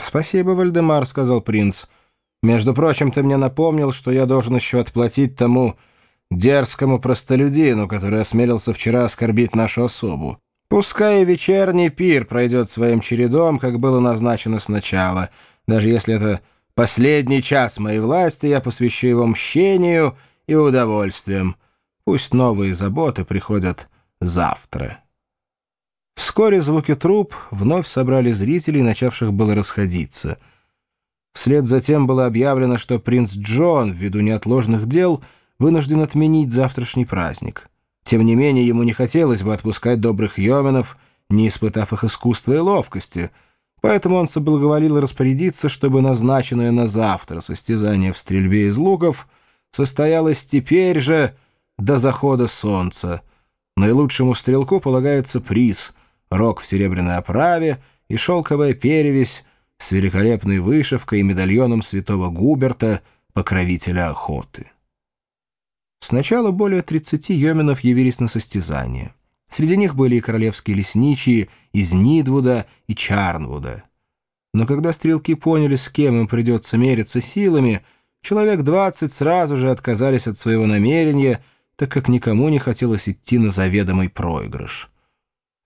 «Спасибо, Вальдемар», — сказал принц. «Между прочим, ты мне напомнил, что я должен еще отплатить тому дерзкому простолюдину, который осмелился вчера оскорбить нашу особу. Пускай вечерний пир пройдет своим чередом, как было назначено сначала. Даже если это последний час моей власти, я посвящу его мщению и удовольствием. Пусть новые заботы приходят завтра». Вскоре звуки труп вновь собрали зрителей, начавших было расходиться. Вслед за тем было объявлено, что принц Джон, ввиду неотложных дел, вынужден отменить завтрашний праздник. Тем не менее, ему не хотелось бы отпускать добрых йоменов, не испытав их искусства и ловкости, поэтому он соблаговолил распорядиться, чтобы назначенное на завтра состязание в стрельбе из луков состоялось теперь же до захода солнца. Наилучшему стрелку полагается приз — рог в серебряной оправе и шелковая перевесь с великолепной вышивкой и медальоном святого Губерта, покровителя охоты. Сначала более 30 йоменов явились на состязание. Среди них были и королевские лесничие из Нидвуда и Чарнвуда. Но когда стрелки поняли, с кем им придется мериться силами, человек 20 сразу же отказались от своего намерения, так как никому не хотелось идти на заведомый проигрыш.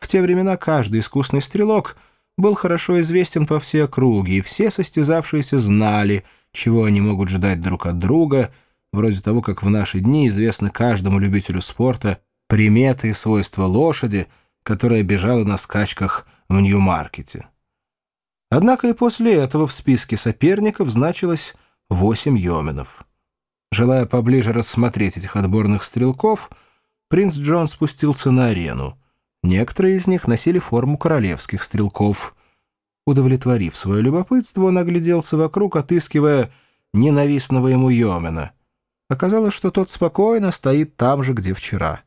В те времена каждый искусный стрелок был хорошо известен по всей округе, и все состязавшиеся знали, чего они могут ждать друг от друга, вроде того, как в наши дни известны каждому любителю спорта приметы и свойства лошади, которая бежала на скачках в Нью-Маркете. Однако и после этого в списке соперников значилось восемь йоменов. Желая поближе рассмотреть этих отборных стрелков, принц Джон спустился на арену. Некоторые из них носили форму королевских стрелков. Удовлетворив свое любопытство, он огляделся вокруг, отыскивая ненавистного ему Йомена. Оказалось, что тот спокойно стоит там же, где вчера.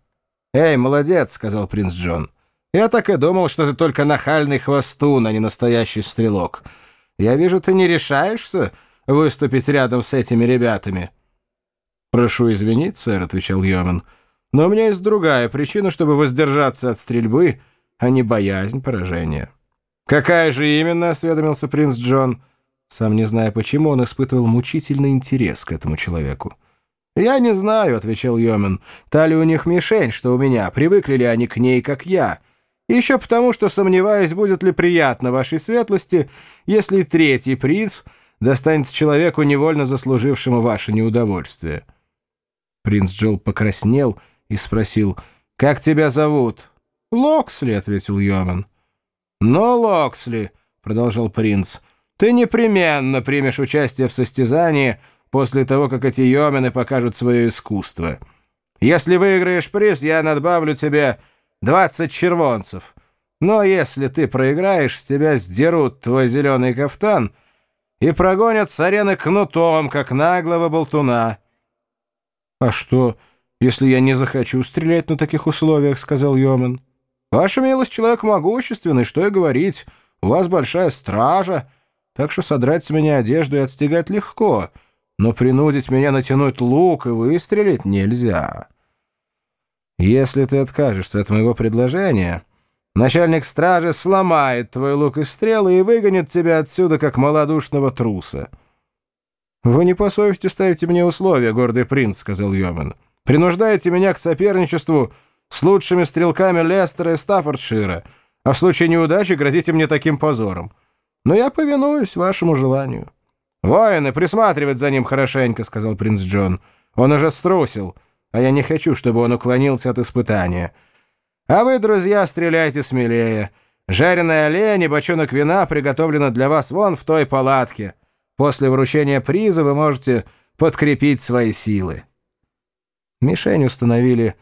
«Эй, молодец!» — сказал принц Джон. «Я так и думал, что ты только нахальный хвостун, а не настоящий стрелок. Я вижу, ты не решаешься выступить рядом с этими ребятами». «Прошу извинить, сэр», — отвечал Йомен. Но у меня есть другая причина, чтобы воздержаться от стрельбы, а не боязнь поражения. «Какая же именно?» — осведомился принц Джон. Сам не зная почему, он испытывал мучительный интерес к этому человеку. «Я не знаю», — отвечал Йомен. «Та ли у них мишень, что у меня? Привыкли ли они к ней, как я? Еще потому, что сомневаюсь, будет ли приятно вашей светлости, если третий принц достанется человеку, невольно заслужившему ваше неудовольствие». Принц Джол покраснел и спросил, «Как тебя зовут?» «Локсли», — ответил Йоман. «Но, Локсли», — продолжал принц, — «ты непременно примешь участие в состязании после того, как эти Йомены покажут свое искусство. Если выиграешь приз, я надбавлю тебе 20 червонцев. Но если ты проиграешь, с тебя сдерут твой зеленый кафтан и прогонят с арены кнутом, как наглого болтуна». «А что...» если я не захочу стрелять на таких условиях», — сказал Йомен. «Ваша милость человек могущественный, что и говорить. У вас большая стража, так что содрать с меня одежду и отстегать легко, но принудить меня натянуть лук и выстрелить нельзя. Если ты откажешься от моего предложения, начальник стражи сломает твой лук и стрелы и выгонит тебя отсюда, как малодушного труса». «Вы не по совести ставите мне условия, гордый принц», — сказал Йомен принуждаете меня к соперничеству с лучшими стрелками Лестера и Стаффордшира, а в случае неудачи грозите мне таким позором. Но я повинуюсь вашему желанию». «Воины, присматривать за ним хорошенько», — сказал принц Джон. «Он уже струсил, а я не хочу, чтобы он уклонился от испытания. А вы, друзья, стреляйте смелее. Жареная олень и бочонок вина приготовлено для вас вон в той палатке. После вручения приза вы можете подкрепить свои силы». Мишень установили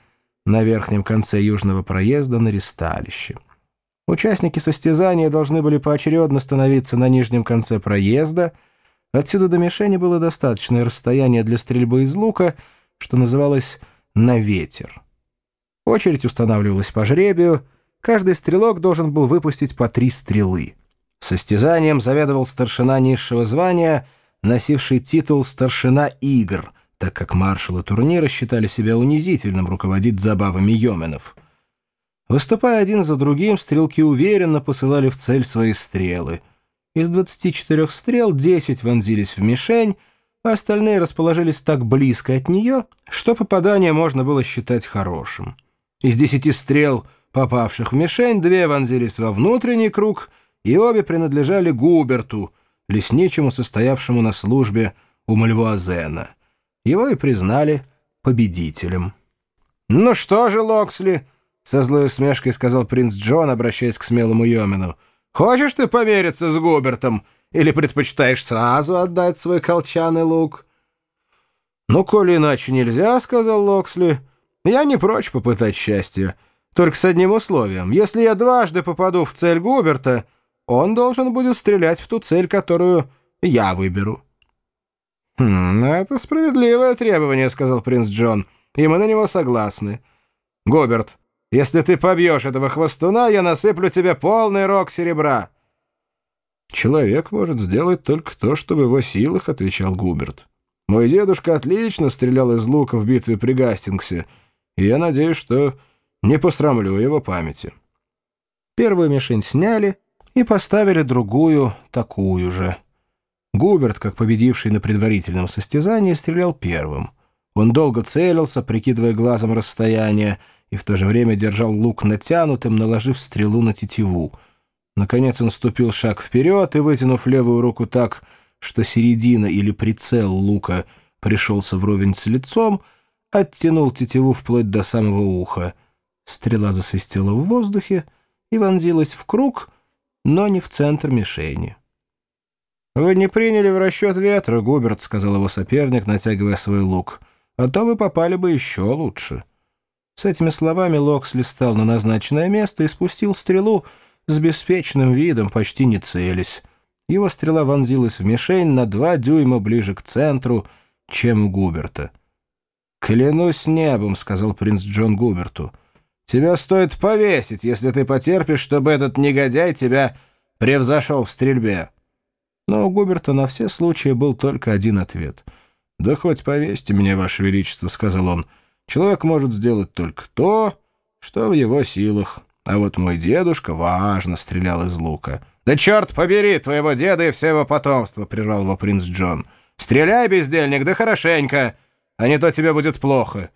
на верхнем конце южного проезда на ресталище. Участники состязания должны были поочередно становиться на нижнем конце проезда. Отсюда до мишени было достаточное расстояние для стрельбы из лука, что называлось «на ветер». Очередь устанавливалась по жребию. Каждый стрелок должен был выпустить по три стрелы. Состязанием заведовал старшина низшего звания, носивший титул «старшина игр», так как маршалы турнира считали себя унизительным руководить забавами йоменов. Выступая один за другим, стрелки уверенно посылали в цель свои стрелы. Из 24 стрел 10 вонзились в мишень, а остальные расположились так близко от нее, что попадание можно было считать хорошим. Из 10 стрел, попавших в мишень, две вонзились во внутренний круг, и обе принадлежали Губерту, лесничему, состоявшему на службе у Мальвуазена. Его и признали победителем. «Ну что же, Локсли?» — со злой усмешкой сказал принц Джон, обращаясь к смелому Йомину — Хочешь ты помериться с Губертом или предпочитаешь сразу отдать свой колчан и лук?» «Ну, коли иначе нельзя», — сказал Локсли, — «я не прочь попытать счастье. Только с одним условием. Если я дважды попаду в цель Губерта, он должен будет стрелять в ту цель, которую я выберу». «Хм, это справедливое требование», — сказал принц Джон, — «и мы на него согласны. Губерт, если ты побьешь этого хвостуна, я насыплю тебе полный рог серебра». «Человек может сделать только то, что в его силах», — отвечал Губерт. «Мой дедушка отлично стрелял из лука в битве при Гастингсе, и я надеюсь, что не посрамлю его памяти». Первую мишень сняли и поставили другую, такую же. Губерт, как победивший на предварительном состязании, стрелял первым. Он долго целился, прикидывая глазом расстояние, и в то же время держал лук натянутым, наложив стрелу на тетиву. Наконец он ступил шаг вперед и, вытянув левую руку так, что середина или прицел лука пришелся вровень с лицом, оттянул тетиву вплоть до самого уха. Стрела засвистела в воздухе и вонзилась в круг, но не в центр мишени. «Вы не приняли в расчет ветра, Губерт», — сказал его соперник, натягивая свой лук, — «а то вы попали бы еще лучше». С этими словами Локсли стал на назначенное место и спустил стрелу с беспечным видом, почти не целясь. Его стрела вонзилась в мишень на два дюйма ближе к центру, чем у Губерта. «Клянусь небом», — сказал принц Джон Губерту, — «тебя стоит повесить, если ты потерпишь, чтобы этот негодяй тебя превзошел в стрельбе». Но у Губерта на все случаи был только один ответ. «Да хоть повесьте меня, Ваше Величество», — сказал он, — Человек может сделать только то, что в его силах. А вот мой дедушка важно стрелял из лука. «Да черт побери твоего деда и все его потомство!» — прервал его принц Джон. «Стреляй, бездельник, да хорошенько, а не то тебе будет плохо.